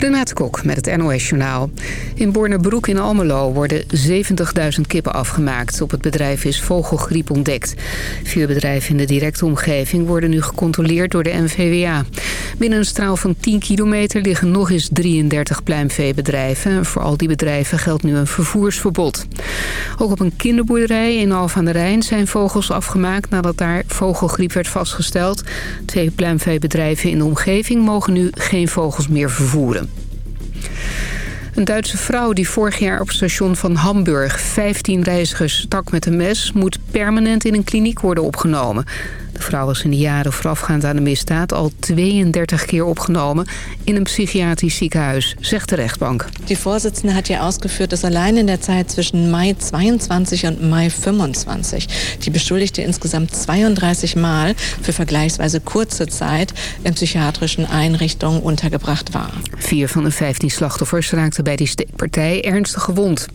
Renate Kok met het NOS Journaal. In Bornerbroek in Almelo worden 70.000 kippen afgemaakt. Op het bedrijf is vogelgriep ontdekt. Vier bedrijven in de directe omgeving worden nu gecontroleerd door de NVWA. Binnen een straal van 10 kilometer liggen nog eens 33 pluimveebedrijven. Voor al die bedrijven geldt nu een vervoersverbod. Ook op een kinderboerderij in Alphen aan de Rijn zijn vogels afgemaakt... nadat daar vogelgriep werd vastgesteld. Twee pluimveebedrijven in de omgeving mogen nu geen vogels meer vervoeren. Een Duitse vrouw die vorig jaar op het station van Hamburg 15 reizigers stak met een mes... moet permanent in een kliniek worden opgenomen. De vrouw was in de jaren voorafgaand aan de misdaad al 32 keer opgenomen in een psychiatrisch ziekenhuis, zegt de rechtbank. Die voorzitter had hier ausgeführt, dat alleen in de tijd tussen mei 22 en mei 25 die beschuldigde insgesamt 32 Mal für vergleichsweise kurze Zeit in psychiatrischen Einrichtungen untergebracht war. Vier van de 15 slachtoffers raakten bij die steekpartij ernstig gewond.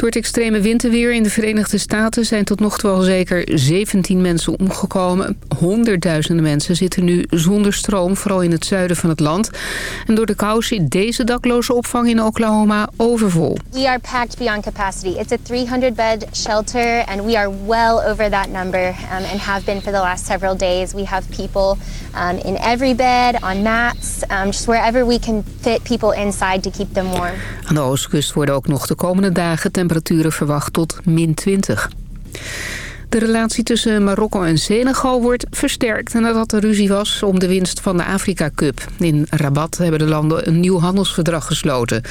Door het extreme winterweer in de Verenigde Staten zijn tot nog toe al zeker 17 mensen omgekomen. Honderdduizenden mensen zitten nu zonder stroom, vooral in het zuiden van het land. En door de kou zit deze dakloze opvang in Oklahoma overvol. We are packed beyond capacity. It's a 300-bed shelter and we are well over that number um, and have been for the last several days. We have people um, in every bed, on mats, um, just wherever we can fit people inside to keep them warm. Aan de oostkust worden ook nog de komende dagen temperaturen verwacht tot min 20. De relatie tussen Marokko en Senegal wordt versterkt nadat er ruzie was om de winst van de Afrika Cup. In Rabat hebben de landen een nieuw handelsverdrag gesloten.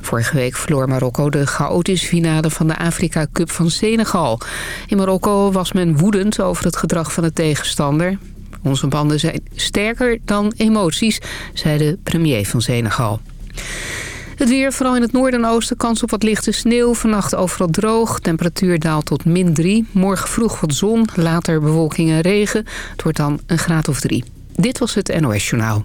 Vorige week verloor Marokko de chaotische finale van de Afrika Cup van Senegal. In Marokko was men woedend over het gedrag van de tegenstander. Onze banden zijn sterker dan emoties, zei de premier van Senegal. Het weer, vooral in het noorden en oosten, kans op wat lichte sneeuw. Vannacht overal droog, temperatuur daalt tot min 3. Morgen vroeg wat zon, later bewolking en regen. Het wordt dan een graad of 3. Dit was het NOS Journaal.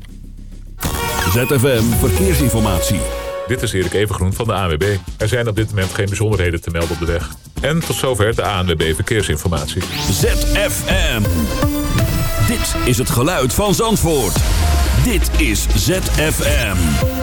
ZFM Verkeersinformatie. Dit is Erik Evengroen van de ANWB. Er zijn op dit moment geen bijzonderheden te melden op de weg. En tot zover de ANWB Verkeersinformatie. ZFM. Dit is het geluid van Zandvoort. Dit is ZFM.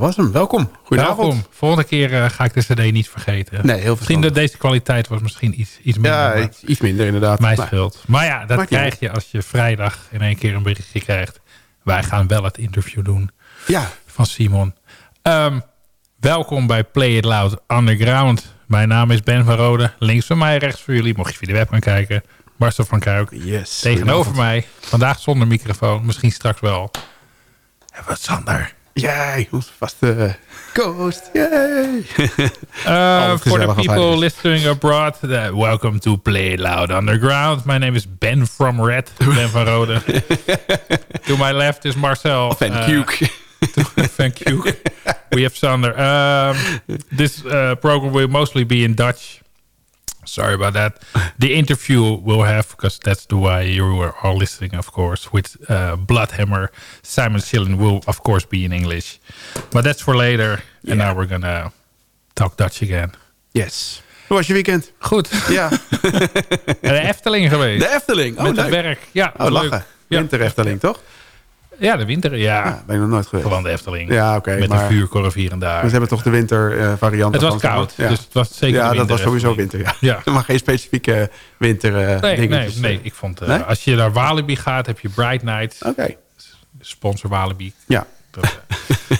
Was hem. Welkom. Goedenavond. Welkom. Volgende keer uh, ga ik de cd niet vergeten. Nee, heel Misschien dat deze kwaliteit was misschien iets, iets minder. Ja, iets, iets, minder inderdaad. Mij scheelt. Maar ja, dat krijg je als je vrijdag in één keer een berichtje krijgt. Wij gaan wel het interview doen. Ja. Van Simon. Um, welkom bij Play It Loud Underground. Mijn naam is Ben van Rode. Links van mij, rechts voor jullie. Mocht je via de webcam kijken. Marcel van Kuik. Yes. Tegenover mij. Vandaag zonder microfoon. Misschien straks wel. En wat Sander. Jij, onze vaste co-host. Yay! uh, for the people listening abroad, uh, welcome to Play Loud Underground. My name is Ben from Red, Ben van Rode. to my left is Marcel. Van uh, Kuke. Van Kuke. We have Sander. Um, this uh, program will mostly be in Dutch. Sorry about that. The interview we'll have, because that's the way you are all listening, of course, with uh, Bloodhammer. Simon Schillen will, of course, be in English. But that's for later. Yeah. And now we're gonna talk Dutch again. Yes. Hoe was je weekend? Goed. Ja. de Efteling geweest. De Efteling? Oh, Met leuk. het werk. Ja, oh, lachen. Winter Efteling, toch? Ja, de winter, ja. ja. Ben ik nog nooit geweest. Gewoon de Efteling. Ja, oké. Met maar... een vuurkorf hier en daar. We hebben toch de winter uh, variant. Het was koud, ja. dus het was zeker Ja, dat was sowieso winter, ja. ja. maar geen specifieke winter uh, nee. Nee, nee, ik vond... Uh, nee? Als je naar Walibi gaat, heb je Bright Night. Oké. Okay. Sponsor Walibi. Ja.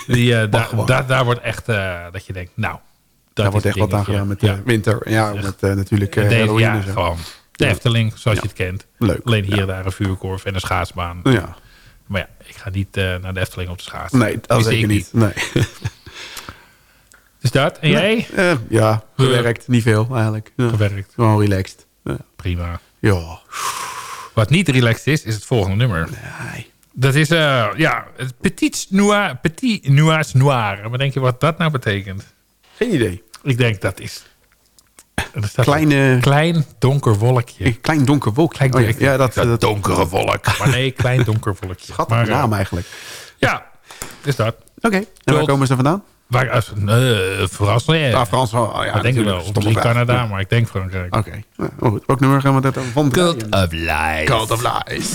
Die, daar, daar, daar wordt echt dat je denkt, nou... daar wordt echt wat aan gedaan met de winter. Ja, met natuurlijk uh, ja, gewoon de Efteling, zoals je het kent. Leuk. Alleen hier daar een vuurkorf en een schaatsbaan. Ja. Maar ja, ik ga niet uh, naar de Efteling op de schaatsen. Nee, dat zeker niet. niet. Nee. dus dat. En jij? Uh, ja, gewerkt. Niet veel eigenlijk. Ja. Gewerkt. Gewoon relaxed. Ja. Prima. Ja. Wat niet relaxed is, is het volgende nummer. Nee. Dat is, uh, ja, het Petit Noir, Petit Nuage Noir. Maar denk je wat dat nou betekent? Geen idee. Ik denk dat is... Kleine... Klein donker wolkje. Een klein donker wolkje. Klein, oh, ja. ja, dat, dat, dat, donkere wolk. Maar nee, klein donker wolkje. Schattige maar, naam eigenlijk. Ja, is dat. Oké, okay. en waar komen ze vandaan? Waar, uh, Frans, nee. Ah, Frans, oh, ja, dat denk ik wel. Misschien Canada, ja. maar ik denk Frankrijk. Oké. Okay. Oh, ook nummer gaan we dat van Cult of Lies. Cult of Lies.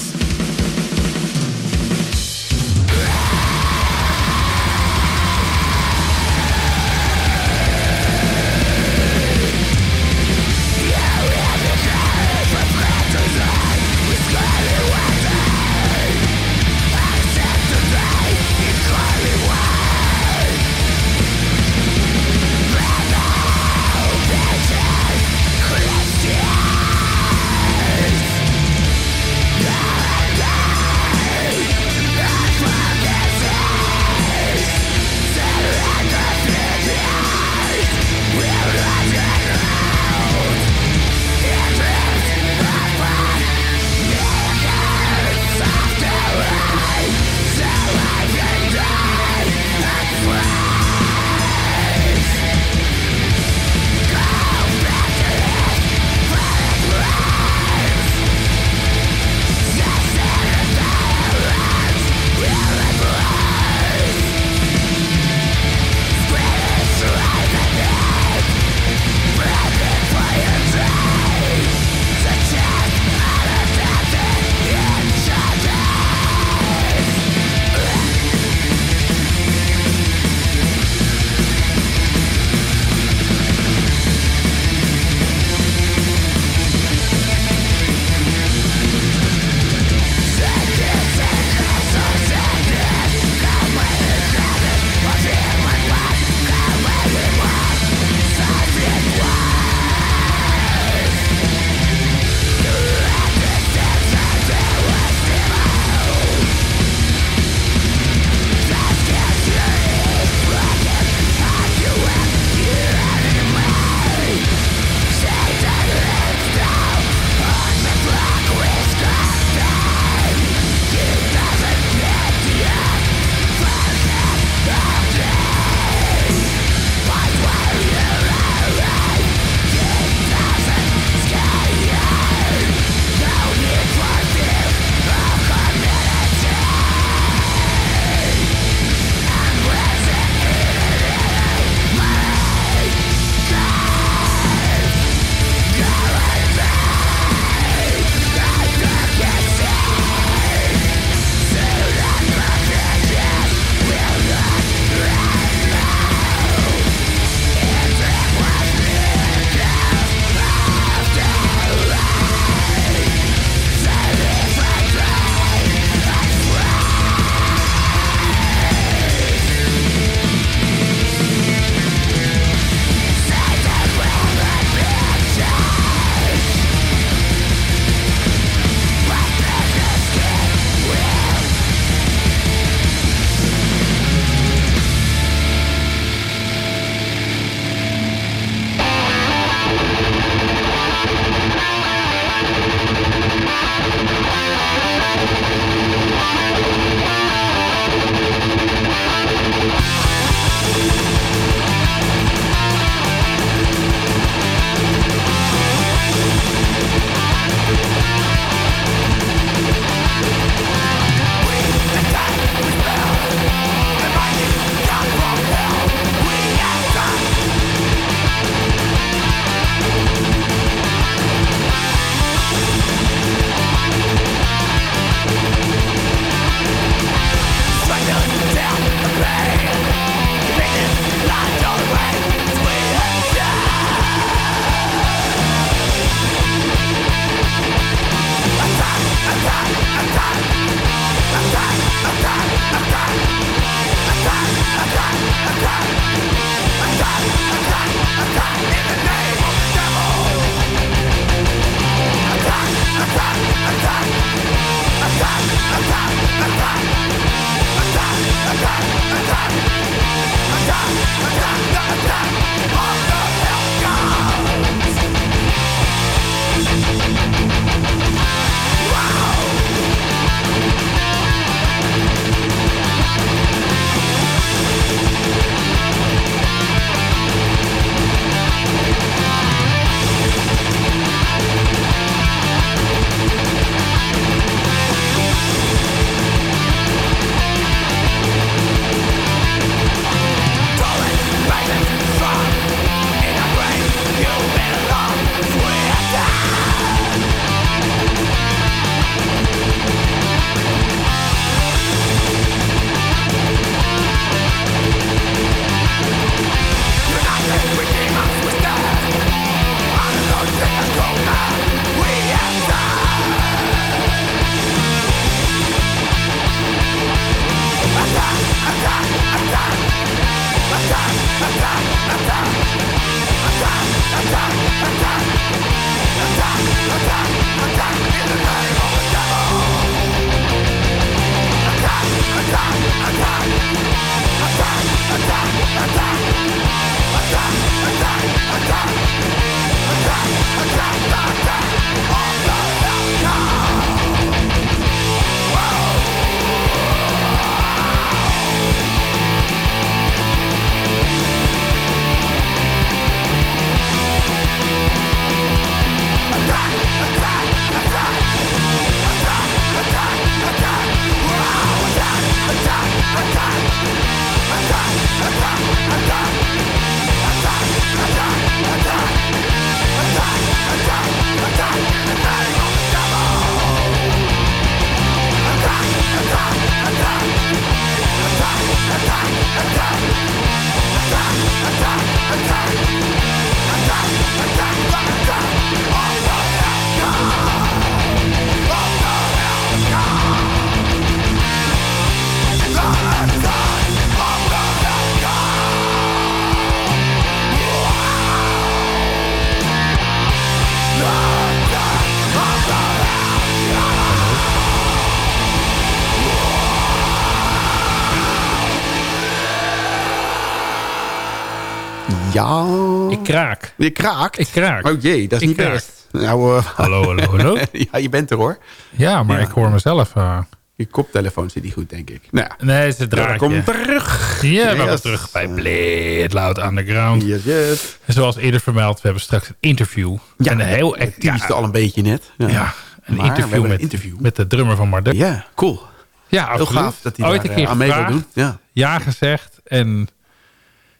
Je kraakt? Ik kraak. Oh jee, dat is Ik niet kraak. best. Nou, eh, Hallo, hallo, hallo. ja, je bent er hoor. Ja, maar Ja. ik hoor mezelf. eh. Je koptelefoon zit niet goed, denk ik. Nou, nee, ze draait. Welkom terug. Ja, we Yes. zijn terug bij Play It Loud Underground. Yes, yes. En Zoals eerder vermeld, we hebben straks een interview. Ja, een heel echt. Ja, al een beetje net. Ja, ja, een Maar interview, met, een interview. met de drummer van Marduk. Ja, cool. Ja, Heel absoluut. gaaf dat hij Ooit daar een keer eh, aan mee wil doen. Ja. Ja gezegd. En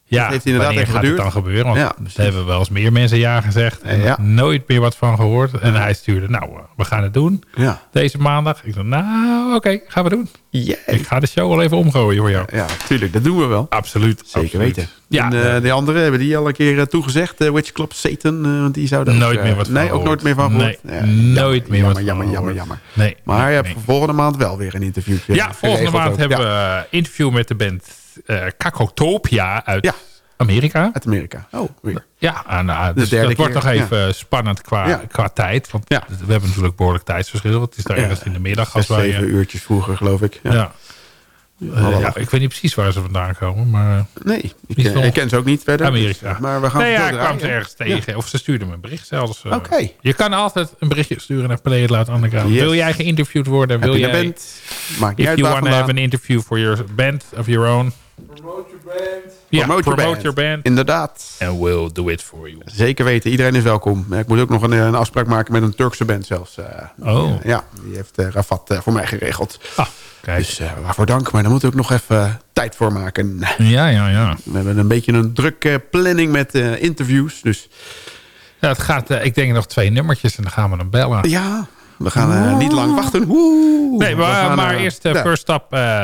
ja, Dat heeft inderdaad even gaat het geduurd. dan gebeuren? Want Ja, precies. hebben wel eens meer mensen ja gezegd. En Ja. nooit meer wat van gehoord. En hij stuurde, nou, eh, we gaan het doen. Ja. Deze maandag. Ik dacht, nou, oké, gaan we doen. Yeah. Ik ga de show wel even omgooien voor jou. Ja, tuurlijk. Dat doen we wel. Absoluut. Zeker absoluut. weten. Ja, en eh, de anderen hebben die al een keer eh, toegezegd. eh, Witch Club Satan. want die zou daar nooit meer wat van Nee, ook nooit meer van gehoord. Nee, Ja, nooit meer jammer, wat jammer, jammer, jammer. Nee, Maar nee, je hebt nee. volgende maand wel weer een interviewtje. Ja, volgende maand hebben we een interview met de band eh Kakotopia uit Ja. Amerika. Uit Amerika. Oh, weer. Ja, en, uh, dus dat wordt nog even spannend qua, Ja. qua tijd. Want Ja. we hebben natuurlijk behoorlijk tijdsverschil. Het is daar ergens in de middag. Als Zes, wij, zeven eh, uurtjes vroeger, geloof ik. Ja. ja. Eh, ja, ik weet niet precies waar ze vandaan komen. Maar Nee, ik, eh, ken ze ook niet verder. Amerika. Dus, maar we gaan nee, ja, ik kwam ze ergens tegen. Of ze stuurden me een bericht zelfs. eh. Oké. Je kan altijd een berichtje sturen naar Play It Loud Underground. Yes. Wil jij geïnterviewd worden? Heb Wil jij, band? If you want to have an interview for your band of your own. Ja, Promote your promote band. your band. Inderdaad. And we'll do it for you. Zeker weten. Iedereen is welkom. Ik moet ook nog een, eh, een afspraak maken met een Turkse band zelfs. eh. Oh. Ja, die heeft eh, Rafat voor mij geregeld. Ah, kijk. Dus eh, waarvoor dank. Maar daar moet ik ook nog even tijd voor maken. Ja, ja, ja. We hebben een beetje een drukke planning met eh, interviews. Dus ja het gaat, ik denk nog twee nummertjes en dan gaan we hem bellen. ja, we gaan eh, niet lang wachten. Woe! Nee, maar, gaan, maar eh, eerst uh, ja, first eh,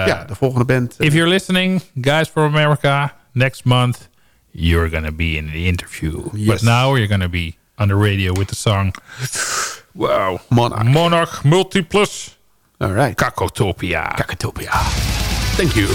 ja, de volgende band. eh, If you're listening, guys from America, next month you're gonna be in the interview. Yes. But now you're gonna be on the radio with the song Wow. Monarch. Monarch Multiplus All right. Kakotopia. Kakatopia. Thank you.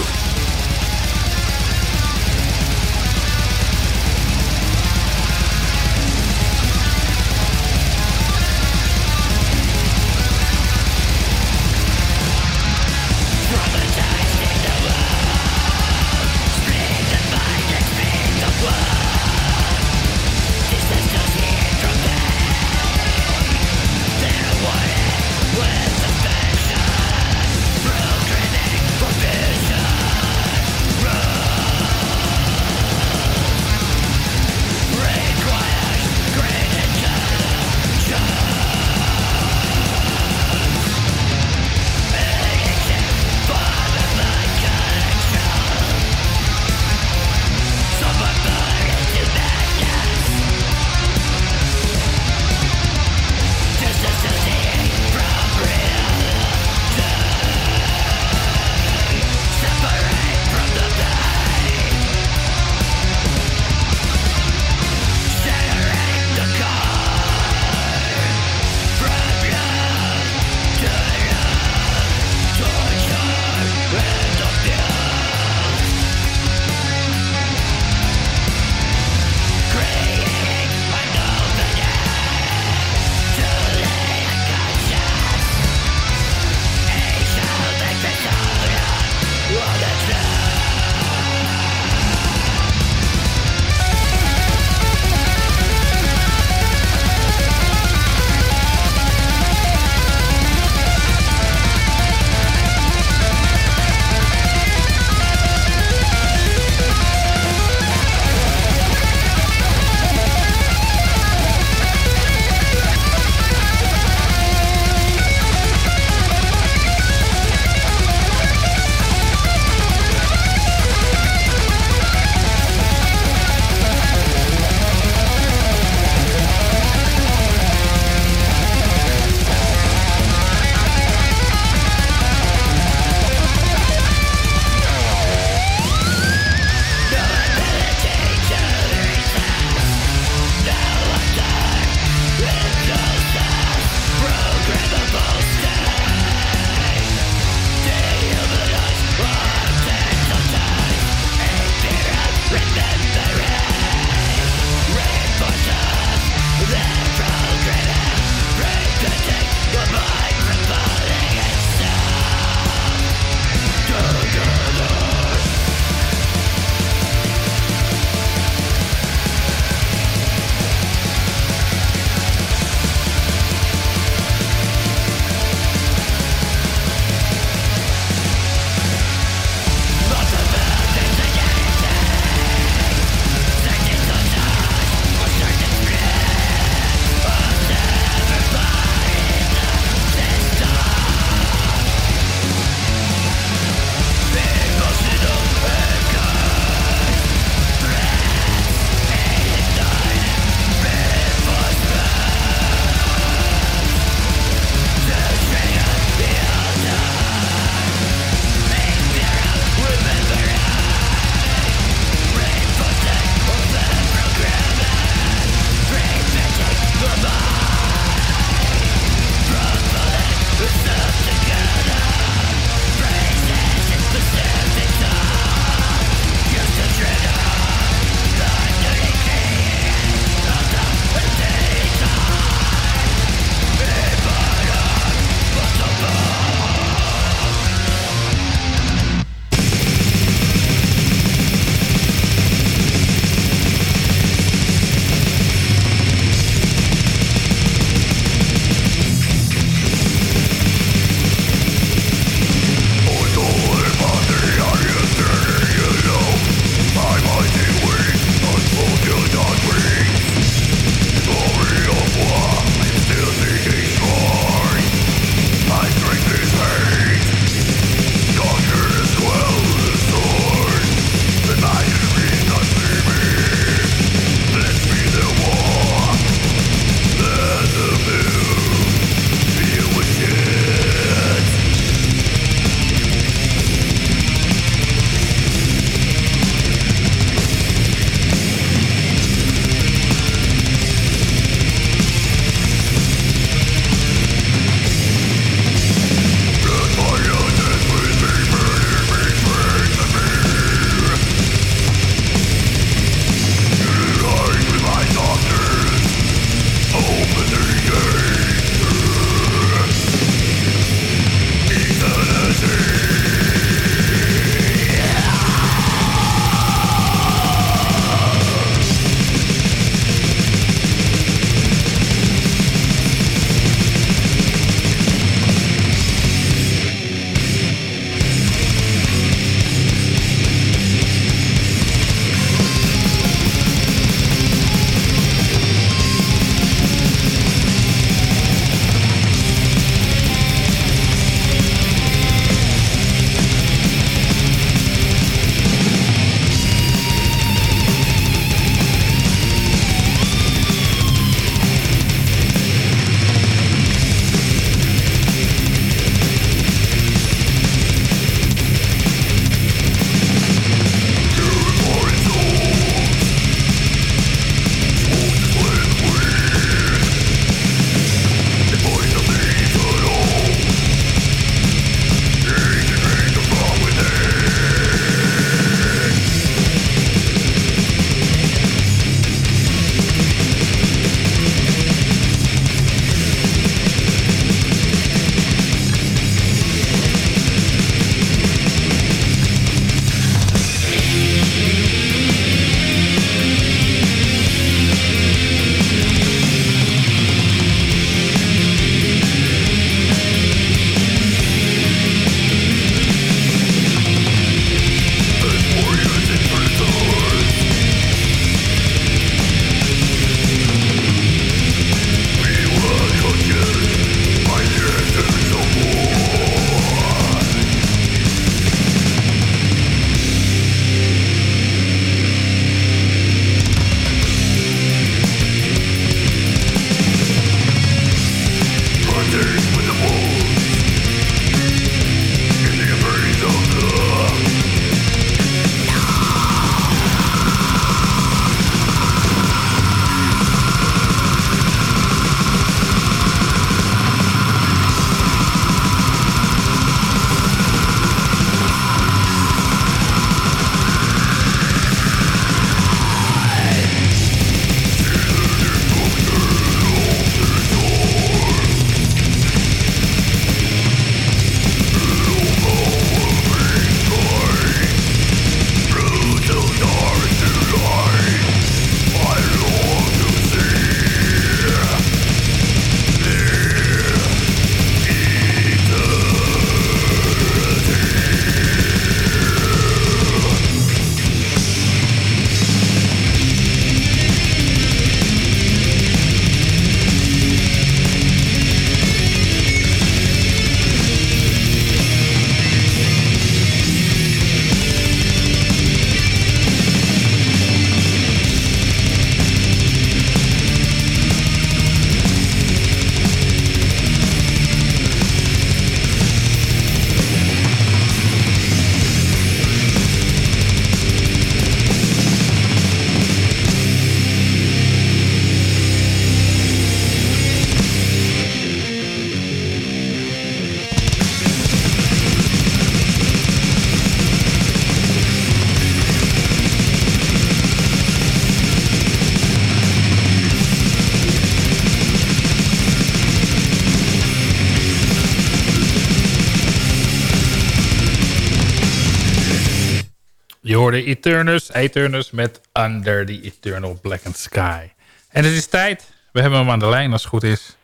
Hoorde Eternus, Eternus met Under the Eternal Blackened Sky. En het is tijd. We hebben hem aan de lijn als het goed is.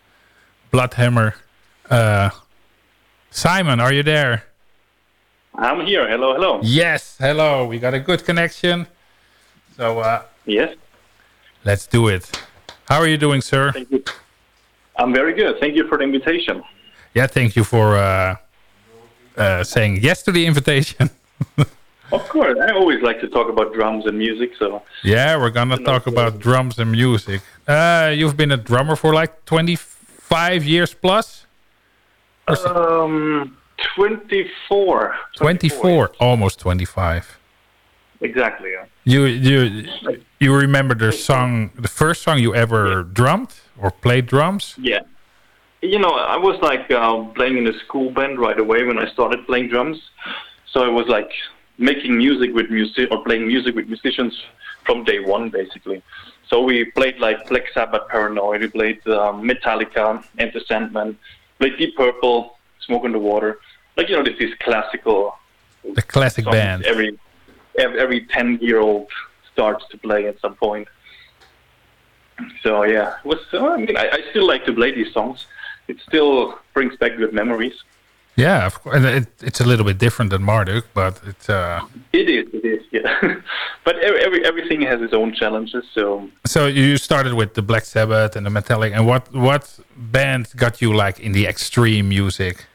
Bloodhammer. Uh, Simon, are you there? I'm here. Hello, hello. Yes, hello. We got a good connection. So, uh, yes. Let's do it. How are you doing, sir? Thank you. I'm very good. Thank you for the invitation. Yeah, thank you for uh, uh, saying yes to the invitation. of course. I always like to talk about drums and music. So Yeah, we're going to talk about drums and music. Uh, you've been a drummer for like 25 years plus? Um, 24. 24, 24 almost 25. Exactly. Yeah. You you you remember the song, the first song you ever yeah. drummed or played drums? Yeah. You know, I was like uh, playing in a school band right away when I started playing drums. So I was like making music with music or playing music with musicians from day one, basically. So we played like Black Sabbath, Paranoid. We played um, Metallica, Enter Sandman, played Deep Purple, Smoke on the Water. Like you know, this is classical. The classic band. Every every ten year old starts to play at some point. So yeah, it was. I mean, I, I still like to play these songs. It still brings back good memories. Yeah, of course. It, it's a little bit different than Marduk, but it's. Uh... It is. It is. Yeah, but every, every everything has its own challenges. So. So you started with the Black Sabbath and the Metallic, and what what band got you like in the extreme music?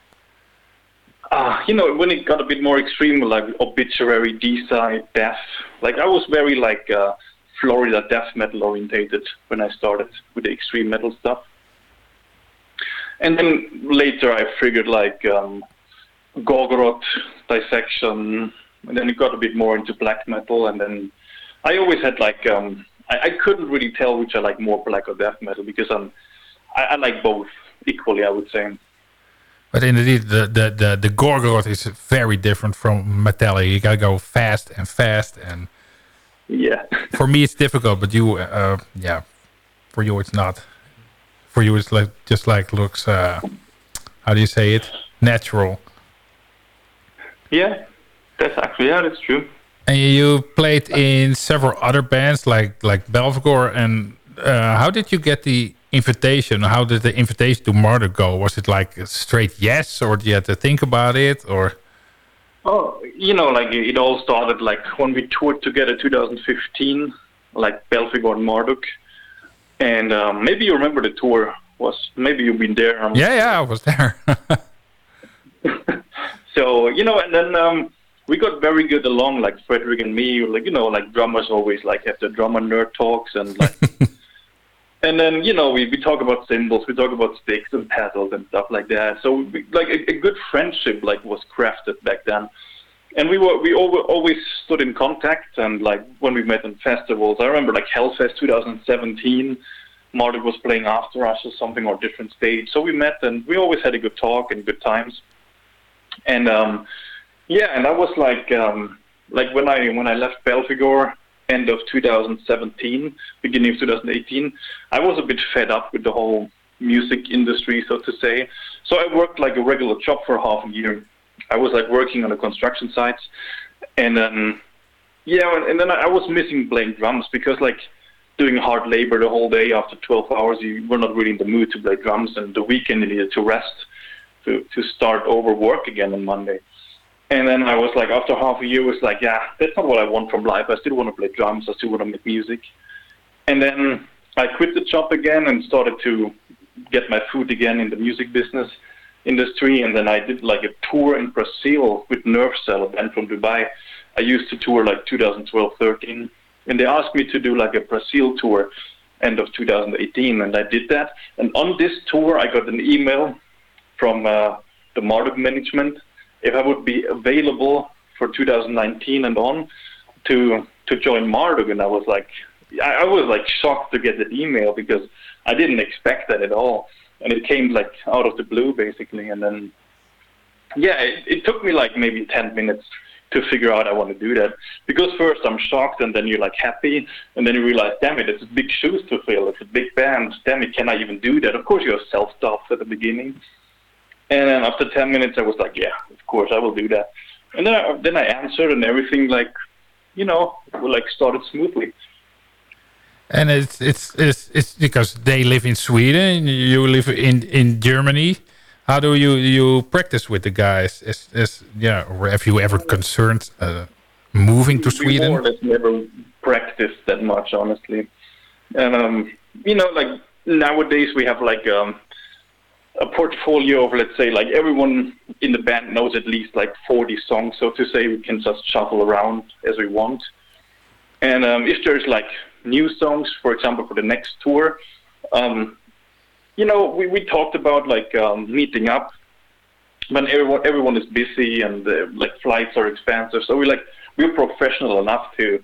Uh, you know, when it got a bit more extreme, like obituary, D-side, death. Like I was very like uh, Florida death metal orientated when I started with the extreme metal stuff. And then later I figured like um, Gorgoroth, Dissection, and then it got a bit more into black metal. And then I always had like um, I, I couldn't really tell which I like more black or death metal because I'm I, I like both equally. I would say. But indeed, the, the, the, the Gorgoroth is very different from Metallica. You gotta go fast and fast and... Yeah. for me, it's difficult, but you, uh, yeah, for you, it's not. For you, it's like just like looks, uh, how do you say it? Natural. Yeah, that's actually, yeah, that's true. And you played in several other bands like, like Belfagor. And uh, how did you get the invitation how did the invitation to Marduk go was it like a straight yes or did you have to think about it or oh you know like it all started like when we toured together 2015 like Belfagor and Marduk and um, maybe you remember the tour was maybe you've been there um, yeah yeah I was there. So you know and then um, we got very good along like Frederick and me like you know like drummers always like have the drummer nerd talks and like and then you know we, we talk about cymbals we talk about sticks and pedals and stuff like that. So we, like a, a, good friendship like was crafted back then and we were we always stood in contact and like when we met in festivals i remember like hellfest 2017 Marduk was playing after us or something or different stage so we met and we always had a good talk and good times and um yeah and i was like um like when i when i left belfagor end of 2017, beginning of 2018, I was a bit fed up with the whole music industry, so to say. So I worked like a regular job for half a year. I was like working on a construction site, and then yeah, and then I was missing playing drums because like doing hard labor the whole day after 12 hours, you were not really in the mood to play drums, and the weekend you needed to rest to to start over work again on Monday. And then I was like, after half a year, was like, yeah, that's not what I want from life. I still want to play drums. I still want to make music. And then I quit the job again and started to get my foot again in the music business industry. And then I did like a tour in Brazil with Nerve Cell, a band from Dubai. I used to tour like 2012, 13. And they asked me to do like a Brazil tour end of 2018. And I did that. And on this tour, I got an email from uh, the Marduk management if I would be available for 2019 and on to to join Marduk, and I was like, I, I was like shocked to get that email because I didn't expect that at all, and it came like out of the blue basically, and then yeah, it, it took me like maybe 10 minutes to figure out I want to do that. Because first I'm shocked and then you're like happy. And then you realize damn it it's big shoes to fill. It's a big band. Damn it can I even do that? Of course you're self doubt at the beginning. And then after 10 minutes, I was like, yeah, of course, I will do that. And then I, then I answered and everything like you know, like started smoothly. And it's it's it's it's because they live in Sweden, you live in in Germany. How do you you practice with the guys? Is is yeah, or have you ever concerned uh, moving to We Sweden? more or less never practiced that much, honestly. And um, you know, like nowadays we have like um, a portfolio of let's say like everyone in the band knows at least like 40 songs, so to say. We can just shuffle around as we want. And um, if there's like new songs, for example, for the next tour, um, you know, we, we talked about like um, meeting up when everyone everyone is busy and uh, like flights are expensive. So we like we're professional enough to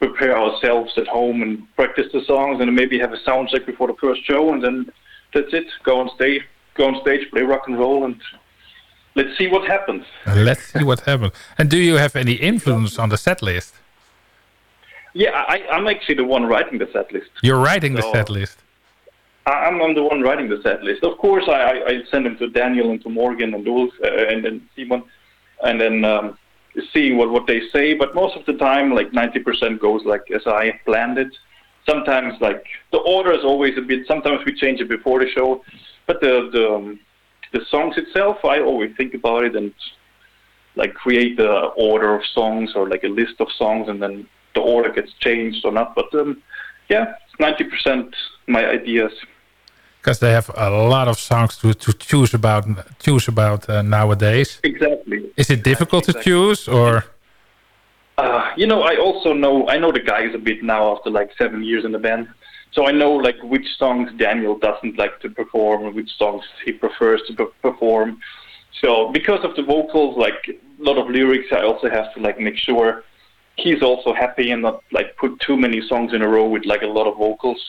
prepare ourselves at home and practice the songs and maybe have a sound check before the first show and then that's it. Go on stage, go on stage, play rock and roll, and let's see what happens. Let's see what happens. And do you have any influence on the set list? Yeah, I, I'm actually the one writing the set list. You're writing the set list. I- I'm, I'm the one writing the set list. Of course, I, I, I send them to Daniel and to Morgan and Ulf uh, and then Simon, and then um, see what, what they say. But most of the time, like 90% goes like as I planned it. Sometimes, like the order is always a bit. Sometimes we change it before the show, but the the um, the songs itself, I always think about it and like create the order of songs or like a list of songs, and then the order gets changed or not. But um, yeah, ninety percent my ideas. Because they have a lot of songs to, to choose about choose about uh, nowadays. Exactly. Is it difficult to choose or? Uh, you know, I also know I know the guys a bit now after like seven years in the band, so I know like which songs Daniel doesn't like to perform and which songs he prefers to pe- perform. So because of the vocals, like a lot of lyrics, I also have to like make sure he's also happy and not like put too many songs in a row with like a lot of vocals.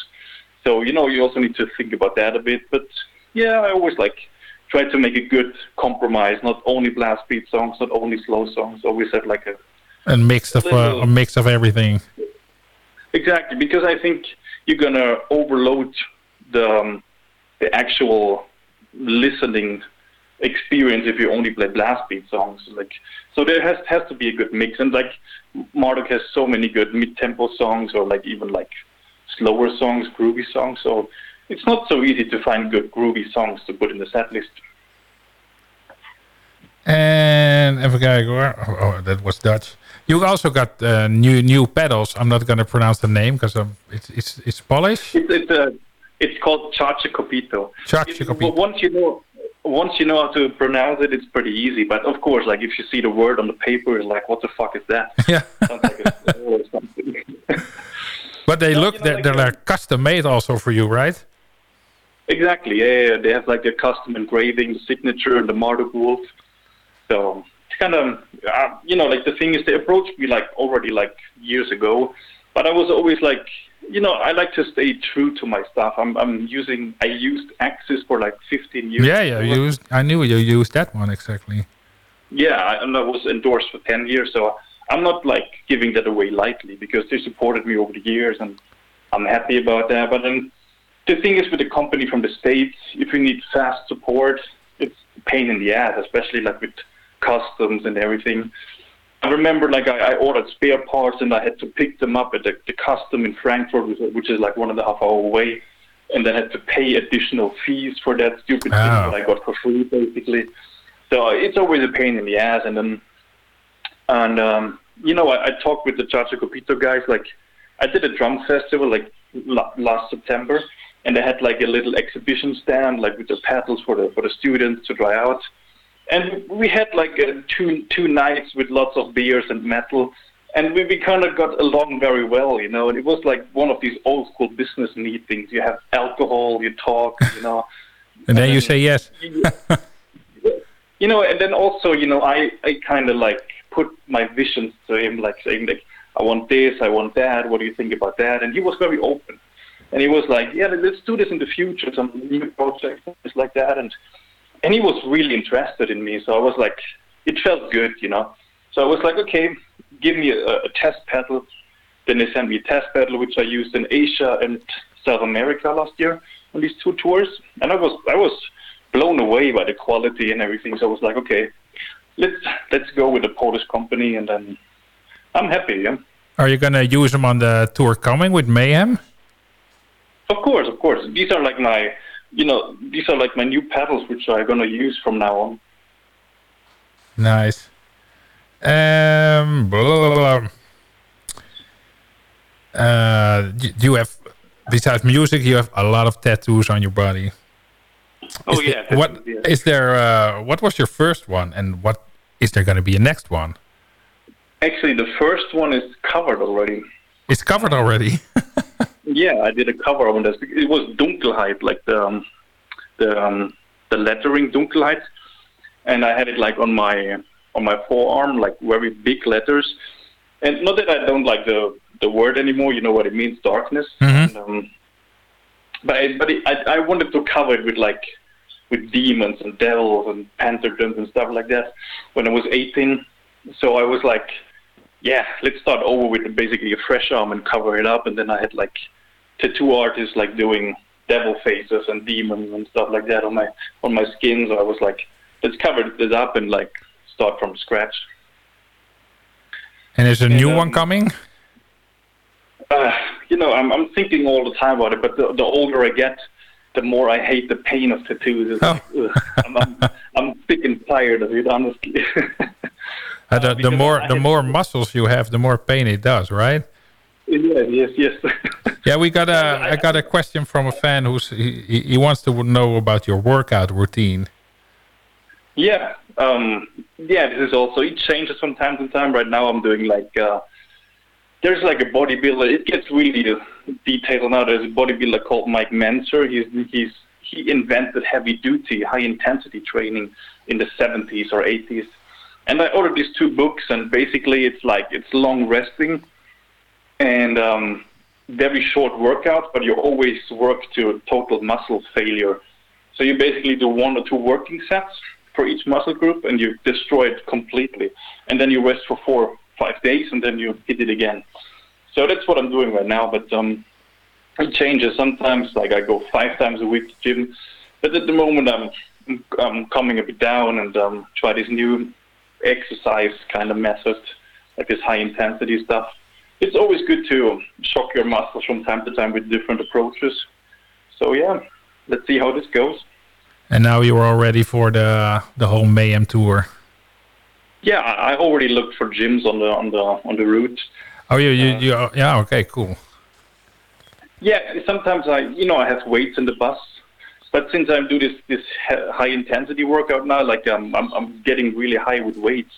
So you know, you also need to think about that a bit. But yeah, I always like try to make a good compromise, not only blast beat songs, not only slow songs. Always have like a A mix of uh, a mix of everything. Exactly, because I think you're gonna overload the um, the actual listening experience if you only play blast beat songs. Like, so there has has to be a good mix, and like Marduk has so many good mid tempo songs, or like even like slower songs, groovy songs. So it's not so easy to find good groovy songs to put in the set list. And even kijken hoor. Oh, oh, that was Dutch. You also got uh, new new pedals. I'm not going to pronounce the name because um, it's it's it's Polish. It's it's, uh, it's called Chacha Copito. Chacha If- Copito. Once you know, once you know how to pronounce it, it's pretty easy. But of course, like if you see the word on the paper, you're like, what the fuck is that? Yeah, like a or something. but they No, look you know, they're, like, they're uh, like custom made also for you, right? exactly. Yeah, yeah, they have like a custom engraving, the signature, and the Marduk wolf. So it's kind of, uh, you know, like the thing is, they approached me like already like years ago, but I was always like, you know, I like to stay true to my stuff. I'm I'm using I used Axis for like 15 years. Yeah, yeah. You used, I knew you used that one exactly. Yeah, I- and I was endorsed for 10 years, so I'm not like giving that away lightly because they supported me over the years and I'm happy about that. But then the thing is with a company from the States, if you need fast support, it's a pain in the ass, especially like with customs and everything. I remember like I, I ordered spare parts and I had to pick them up at the, the custom in Frankfurt, which is- like one and a half hour away, and then had to pay additional fees for that stupid thing Oh. that I got for free, basically. So it's always a pain in the ass. And then, and um, you know, I, I talked with the Chacha Copito guys. Like, I did a drum festival like la- last September, and they had like a little exhibition stand, like with the pedals for the for the students to try out. And we had like uh, two two nights with lots of beers and metal, and we, we kind of got along very well, you know. And it was like one of these old school business meetings. You have alcohol, you talk, you know. And then you say yes. you know, and then also, you know, I, I kind of like put my visions to him, like saying like, I want this, I want that. What do you think about that? And he was very open, and he was like, yeah, let's do this in the future, some new projects, things like that. And and he was really interested in me, so I was like, it felt good, you know. So I was like, okay, give me a, a test pedal. Then they sent me a test pedal, which I used in Asia and South America last year on these two tours, and I was I was blown away by the quality and everything. So I was like, okay, let's let's go with the Polish company, and then I'm happy. Yeah. Are you gonna use them on the tour coming with Mayhem? Of course, of course. These are like my, you know, these are like my new pedals, which I'm gonna use from now on. Nice. Um, blah, blah, blah. Uh, do you have, besides music, you have a lot of tattoos on your body. Oh Is yeah. the- what yeah. is there? Uh, what was your first one, and what is there going to be a next one? Actually, the first one is covered already. It's covered already. Yeah, I did a cover on this. It was Dunkelheit, like the um, the um, the lettering Dunkelheit, and I had it like on my on my forearm, like very big letters. And not that I don't like the the word anymore. You know what it means, darkness. And, um, but I, but it, I I wanted to cover it with like with demons and devils and pentatons and stuff like that when I was 18. So I was like, yeah, let's start over with basically a fresh arm and cover it up. And then I had like tattoo artists like doing devil faces and demons and stuff like that on my on my skin. So I was like, let's cover this up and like start from scratch. And is a new um, one coming? Uh, you know, I'm I'm thinking all the time about it, but the, the older I get, the more I hate the pain of tattoos. It's like, I'm, I'm I'm sick and tired of it, honestly. Uh, the, the more the more muscles you have, the more pain it does, right? Yes, yes, yes. Yeah, we got a I got a question from a fan who's he, he wants to know about your workout routine. Yeah, um, yeah. This is also it changes from time to time. Right now, I'm doing like uh, there's like a bodybuilder. It gets really detailed now. There's a bodybuilder called Mike Menzer. He's he's he invented heavy duty, high intensity training in the 70s or 80s. And I ordered these two books, and basically it's like it's long resting and um, very short workouts, but you always work to total muscle failure. So you basically do one or two working sets for each muscle group, and you destroy it completely. And then you rest for four, five days, and then you hit it again. So that's what I'm doing right now. But um, it changes. Sometimes, like I go five times a week to gym, but at the moment I'm I'm coming a bit down and um, try this new exercise kind of method, like this high intensity stuff. It's always good to shock your muscles from time to time with different approaches. So yeah, let's see how this goes. And now you're all ready for the the whole Mayhem tour. Yeah, I already looked for gyms on the on the on the route. Oh, you you, you yeah okay cool. Yeah, sometimes I, you know, I have weights in the bus, but since I do this this high intensity workout now, like um, I'm I'm getting really high with weights.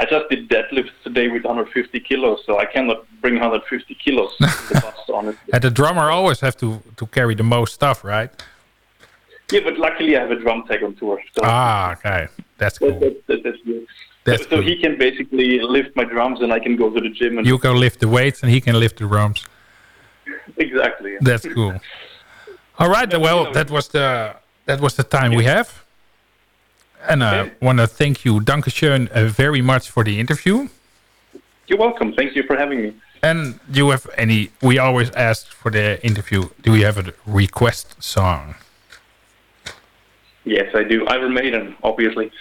I just did deadlifts today with 150 kilos, so I cannot bring 150 kilos in the bus, honestly. And the drummer always have to to carry the most stuff, right? Yeah, but luckily I have a drum tag on tour. So Ah, okay, that's cool. that, that, that's good. That's so, so he can basically lift my drums, and I can go to the gym. And You can lift the weights and he can lift the drums. exactly. That's cool. All right, well, that was the that was the time we have. And I want to thank you, Dankeschön, uh, very much for the interview. You're welcome. Thank you for having me. And do you have any? We always ask for the interview. Do you have a request song? Yes, I do. Iron Maiden, obviously.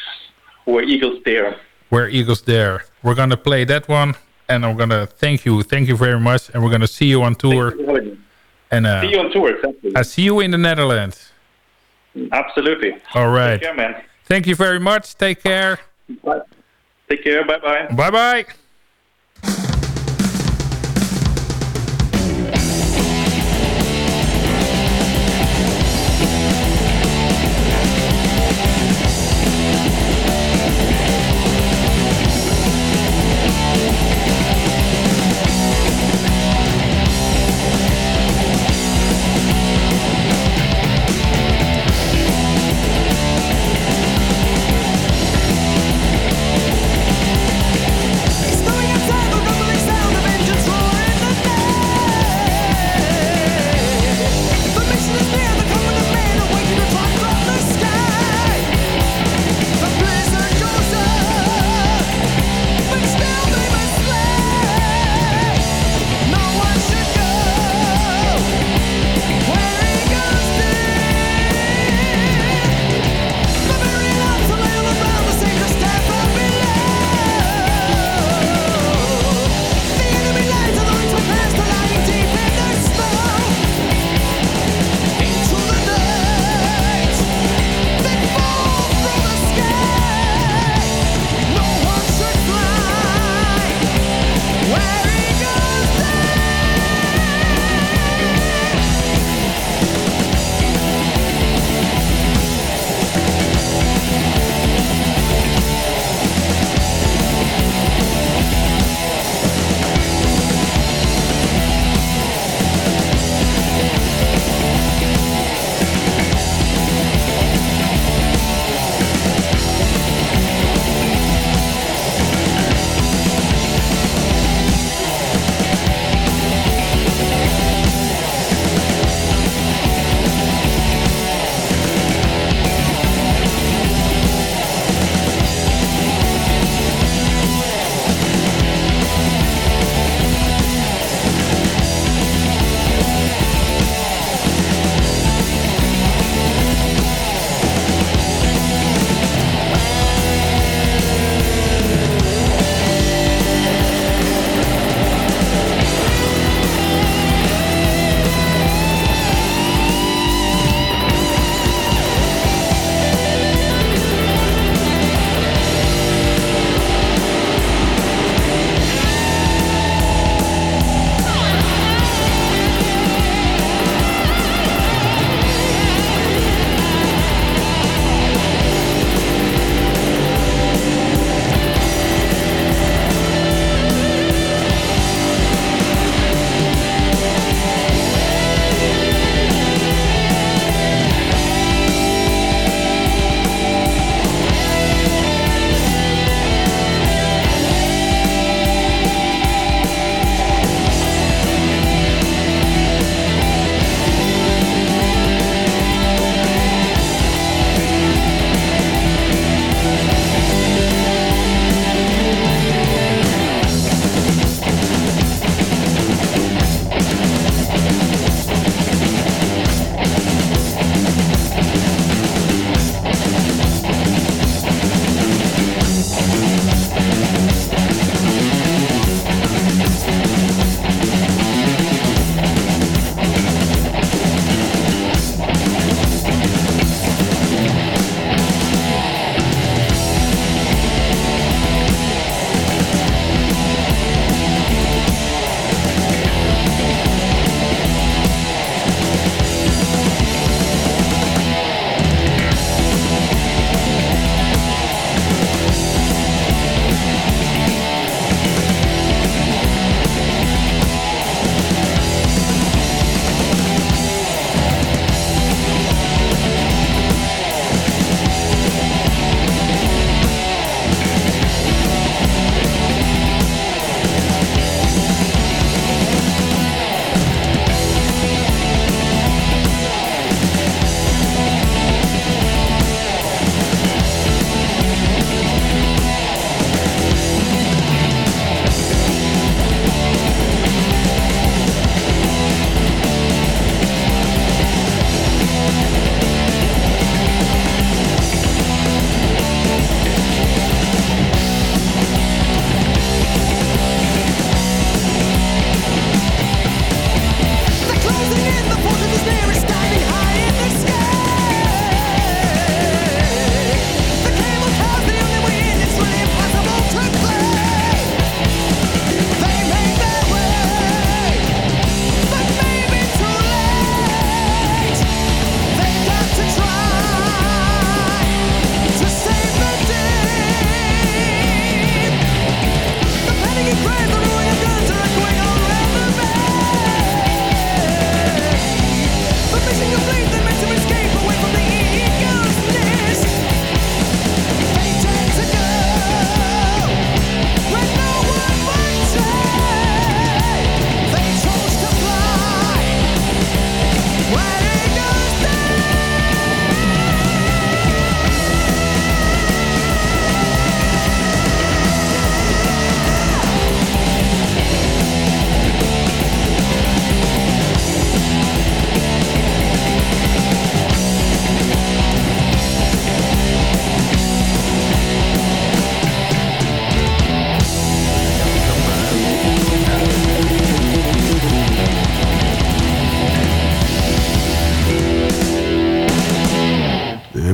Where eagles dare. Where Eagles Dare. We're gonna play that one, and I'm gonna thank you, thank you very much, and we're gonna see you on tour. Thank you for having me. And uh, See you on tour, exactly. I see you in the Netherlands. Absolutely. All right. Take care, man. Thank you very much. Take care. Bye. Take care. Bye bye. Bye bye.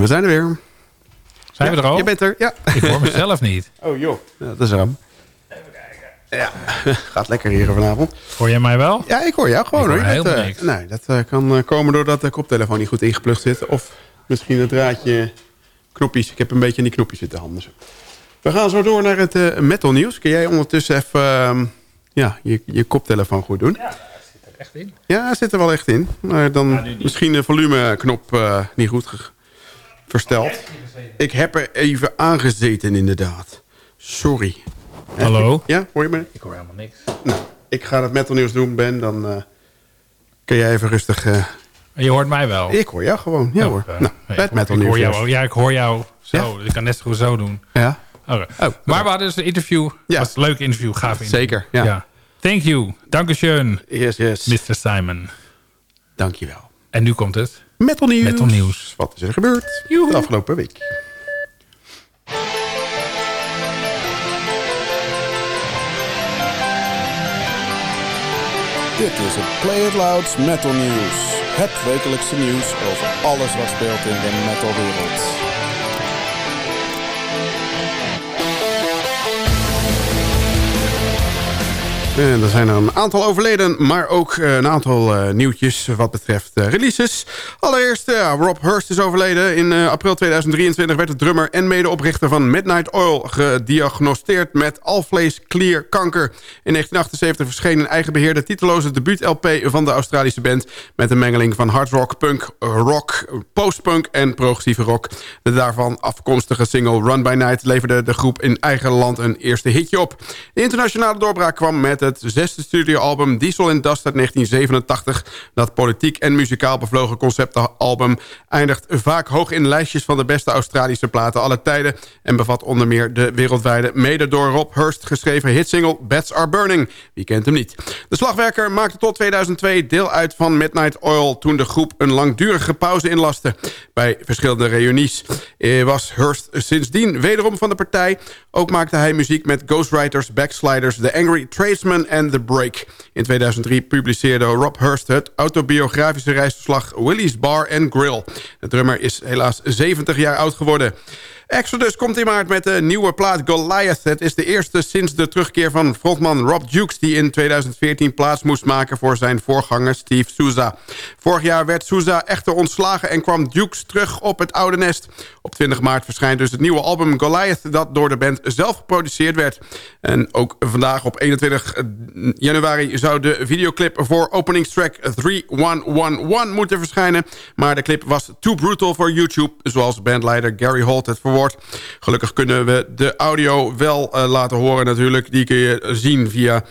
We zijn er weer. Zijn we er al? Je bent er, ja. Ik hoor mezelf niet. Oh joh, ja, dat is ram. Ja, gaat lekker hier vanavond. Hoor jij mij wel? Ja, ik hoor jou gewoon Ik hoor hoor. helemaal dat, eh, niks. Nee, dat eh, kan eh, komen doordat de koptelefoon niet goed ingeplucht zit. Of misschien het draadje knopjes. Ik heb een beetje in die knopjes zitten handen. We gaan zo door naar het eh, metal nieuws. Kun jij ondertussen even ehm, ja, je, je koptelefoon goed doen? Ja, Zit er echt in? ja, het zit er wel echt in. Maar dan misschien de volumeknop eh, niet goed versteld. Ik heb er even aangezeten inderdaad. Sorry. Hallo? Ja, hoor je me? Ik hoor helemaal niks. Nou, ik ga het metal nieuws doen, Ben. Dan eh, kun jij even rustig... eh, Je hoort mij wel. Ik hoor jou gewoon. Ja Oh, hoor. eh, nou, ik- metal nieuws. jou. Ja, ik hoor jou zo. Ik kan net zo goed zo doen. Ja, Oké. Oh, maar we hadden dus een interview. Ja. was een leuk interview. Gaaf interview. zeker. Ja. Thank you. Dankeschön, Yes, yes. Mr. Simon. Dankjewel. En nu komt het. Metal nieuws. Metal nieuws. Wat is er gebeurd Joehoe. de afgelopen week? Dit is het Play It Louds Metal News. Het wekelijkse nieuws over alles wat speelt in de metalwereld. En er zijn er een aantal overleden, maar ook eh, een aantal eh, nieuwtjes wat betreft eh, releases. Allereerst, eh, Rob Hurst is overleden. In eh, april 2023 werd de drummer en medeoprichter van Midnight Oil gediagnosteerd met alvleesklierkanker. In 1978 verscheen een eigen beheerde titeloze debuut-LP van de Australische band... met een mengeling van hard rock, punk, rock, postpunk en progressieve rock. De daarvan afkomstige single Run By Night leverde de groep in eigen land een eerste hitje op. De internationale doorbraak kwam met het zesde studioalbum Diesel in Dust uit 1987. Dat politiek en muzikaal bevlogen conceptalbum eindigt vaak hoog in lijstjes van de beste Australische platen aller tijden... en bevat onder meer de wereldwijde mede door Rob Hurst geschreven hitsingle Bats Are Burning. Wie kent hem niet? De slagwerker maakte tot 2002 deel uit van Midnight Oil... toen de groep een langdurige pauze inlaste. Bij verschillende reunies eh, was Hurst sindsdien wederom van de partij. Ook maakte hij muziek met Ghostwriters, Backsliders, The Angry En The Break. In 2003 publiceerde Rob Hurst het autobiografische reisverslag Willie's Bar and Grill. De drummer is helaas 70 jaar oud geworden. Exodus komt in maart met de nieuwe plaat Goliath. Het is de eerste sinds de terugkeer van frontman Rob Dukes... die in 2014 plaats moest maken voor zijn voorganger Steve Souza. Vorig jaar werd Souza echter ontslagen en kwam Dukes terug op het oude nest. Op 20 maart verschijnt dus het nieuwe album Goliath... dat door de band zelf geproduceerd werd. En ook vandaag op 21 januari zou de videoclip voor openingstrack 3111 moeten verschijnen. Maar de clip was too brutal voor YouTube... zoals bandleider Gary Holt het Gelukkig kunnen we de audio wel eh, laten horen natuurlijk. Die kun je zien via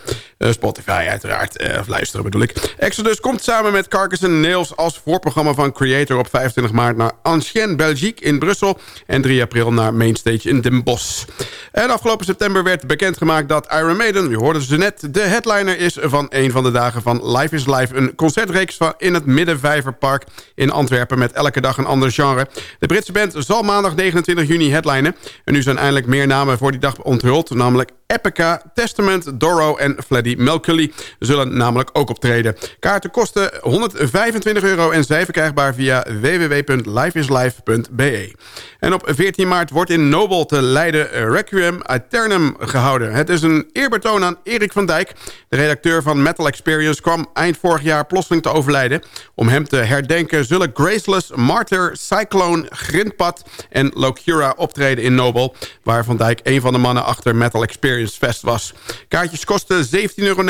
Spotify uiteraard. Eh, of luisteren bedoel ik. Exodus komt samen met Carcass Nails als voorprogramma van Creator... op 25 maart naar Ancienne, Belgique in Brussel... en 3 april naar Mainstage in Den Bosch. En afgelopen september werd bekendgemaakt dat Iron Maiden... u hoorden ze net, de headliner is van een van de dagen van Life is Life... een concertreeks van in het Middenvijverpark in Antwerpen... met elke dag een ander genre. De Britse band zal maandag 29 juni headlinen. En nu zijn eindelijk meer namen voor die dag onthuld... namelijk Epica, Testament, Doro en Fleddy Melcully zullen namelijk ook optreden. Kaarten kosten 125 euro en zijn verkrijgbaar via www.lifeislife.be. En op 14 maart wordt in Nobel te Leiden Requiem Aeternum gehouden. Het is een eerbetoon aan Erik van Dijk. De redacteur van Metal Experience kwam eind vorig jaar plotseling te overlijden. Om hem te herdenken zullen Graceless, Martyr, Cyclone, Grindpad en Locura optreden in Nobel... waar Van Dijk een van de mannen achter Metal Experience Fest was. Kaartjes kosten 17,90 euro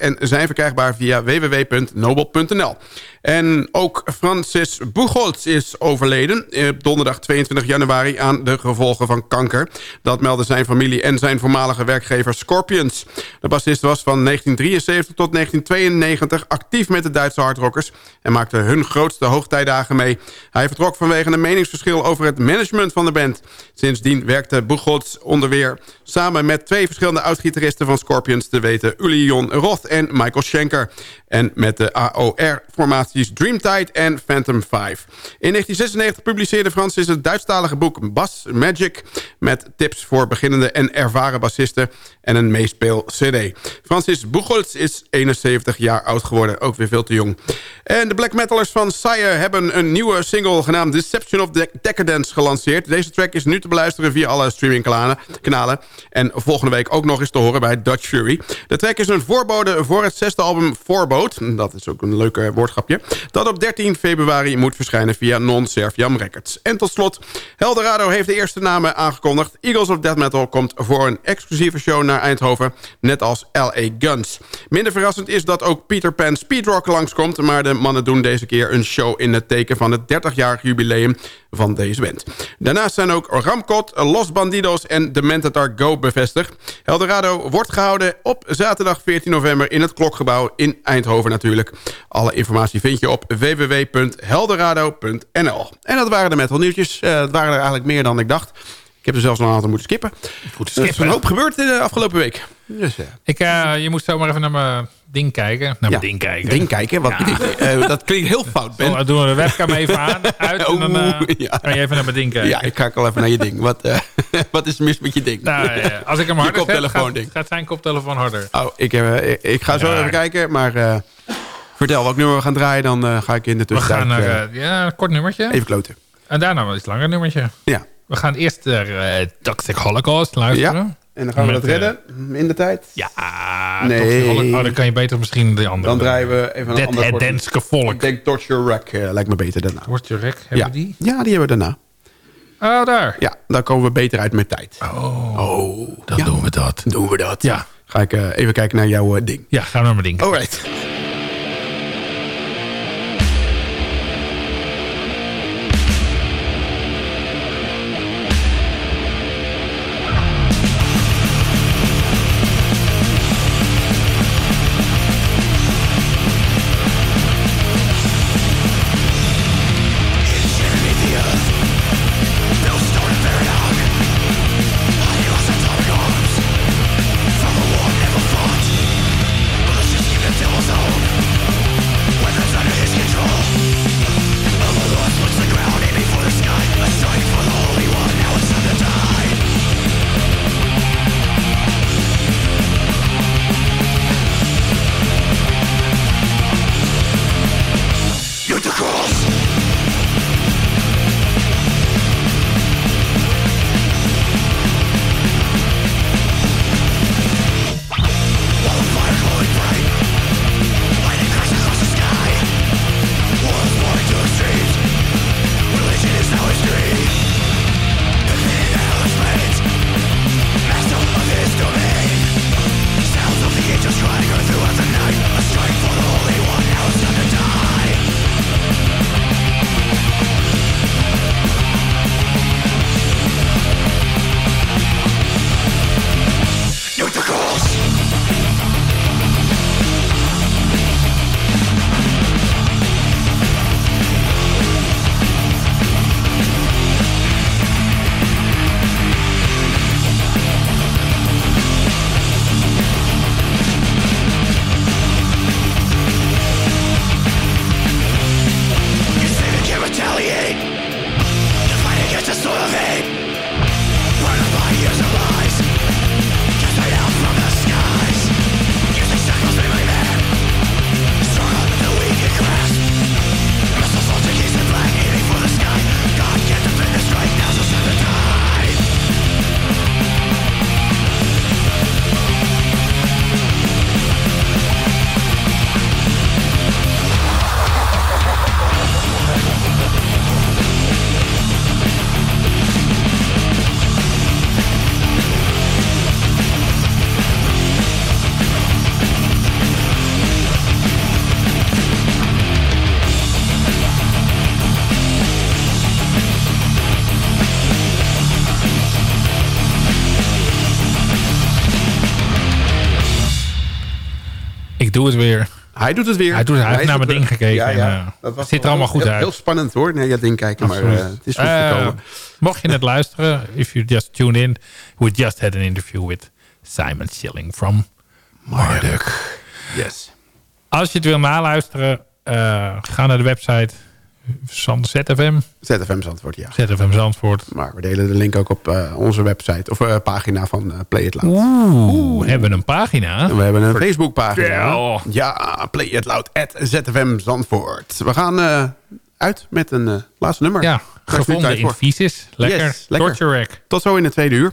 en zijn verkrijgbaar via www.nobel.nl. En ook Francis Buchholz is overleden op donderdag 22 januari aan de gevolgen van kanker. Dat meldde zijn familie en zijn voormalige werkgever Scorpions. De bassist was van 1973 tot 1992 actief met de Duitse hardrockers... en maakte hun grootste hoogtijdagen mee. Hij vertrok vanwege een meningsverschil over het management van de band. Sindsdien werkte Buchholz onderweer samen met twee verschillende oud-gitaristen van Scorpions... te weten Uli Jon Roth en Michael Schenker. En met de AOR-formatie compilaties Dreamtide en Phantom 5. In 1996 publiceerde Francis het Duitsstalige boek Bass Magic... met tips voor beginnende en ervaren bassisten en een meespeel CD. Francis Buchholz is 71 jaar oud geworden, ook weer veel te jong. En de black metalers van Sire hebben een nieuwe single genaamd Deception of Decadence gelanceerd. Deze track is nu te beluisteren via alle streamingkanalen. En volgende week ook nog eens te horen bij Dutch Fury. De track is een voorbode voor het zesde album Voorboot. Dat is ook een leuk woordgrapje. Dat op 13 februari moet verschijnen via Non-Serviam Records. En tot slot, Helderado heeft de eerste namen aangekondigd. Eagles of Death Metal komt voor een exclusieve show naar Eindhoven. Net als L.A. Guns. Minder verrassend is dat ook Peter Pan Speedrock langskomt. Maar de mannen doen deze keer een show in het teken van het 30-jarig jubileum van deze band. Daarnaast zijn ook Ramkot, Los Bandidos en Demented Go bevestigd. Eldorado wordt gehouden op zaterdag 14 november in het Klokgebouw in Eindhoven natuurlijk. Alle informatie vind je op www.helderado.nl. En dat waren de metal nieuwtjes. Uh, het waren er eigenlijk meer dan ik dacht. Ik heb er zelfs nog een aantal moeten skippen. Moeten skippen. Er is een hoop gebeurd in de afgelopen week. Dus, ja. ik, uh, je moet zomaar even naar mijn ding kijken. Naar mijn ding kijken. Ding kijken? Wat, ja. uh, dat klinkt heel fout, Ben. Zo, doen we de webcam even aan. Uit en dan uh, ja. kan je even naar mijn ding kijken. Ja, ik kijk al even naar je ding. Wat, uh, wat is mis met je ding? Nou, als ik hem harder zet, gaat, ding. gaat zijn koptelefoon harder. Oh, ik, ik, ik ga zo even kijken, maar... vertel welk nummer we gaan draaien, dan ga ik in de tussentijd... We gaan naar, ja, een kort nummertje. Even kloten. En daarna wel iets langer nummertje. Ja. We gaan eerst naar Toxic Holocaust luisteren. Ja. En dan gaan we Met, dat redden in de tijd? Ja, nee. Oh, dan kan je beter misschien de andere. Dan draaien we even een Dead ander Het Denske volk. Ik denk Torture Rack uh, lijkt me beter daarna. Torture Rack, hebben ja. we die? Ja, die hebben we daarna. Oh, daar. Ja, daar komen we beter uit met tijd. Oh, oh dan ja. doen we dat. Doen we dat. Ja. Ga ik uh, even kijken naar jouw ding. Ja, gaan we naar mijn ding. Alright. Het weer. Hij doet het weer. Hij, doet, hij, hij heeft naar mijn ding gekeken. Ja, ja. En, dat was ziet er allemaal goed heel, uit. Heel spannend hoor, naar je ding kijken. Maar uh, het is goed gekomen. mocht je net luisteren, if you just tune in. We just had an interview with Simon Schilling from Marduk. Yes. Als je het wil naluisteren, Eh, ga naar de website ZFM. ZFM Zandvoort, ja. ZFM Zandvoort. Maar we delen de link ook op eh, onze website of eh, pagina van eh, Play It Loud. Oeh, hebben we een pagina? En we hebben een Facebookpagina. Vertel. Ja, Play It Loud at ZFM Zandvoort. We gaan eh, uit met een eh, laatste nummer. Ja, gevonden in. Visis. Lekker. Yes, lekker. Torture Rack. Tot zo in het tweede uur.